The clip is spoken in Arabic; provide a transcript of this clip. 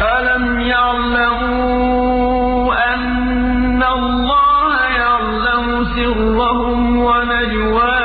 أَلَمْ يَعْلَمُوا أَنَّ اللَّهَ يَعْلَمُ سِرَّهُمْ وَنَجْوَاهُمْ